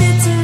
it's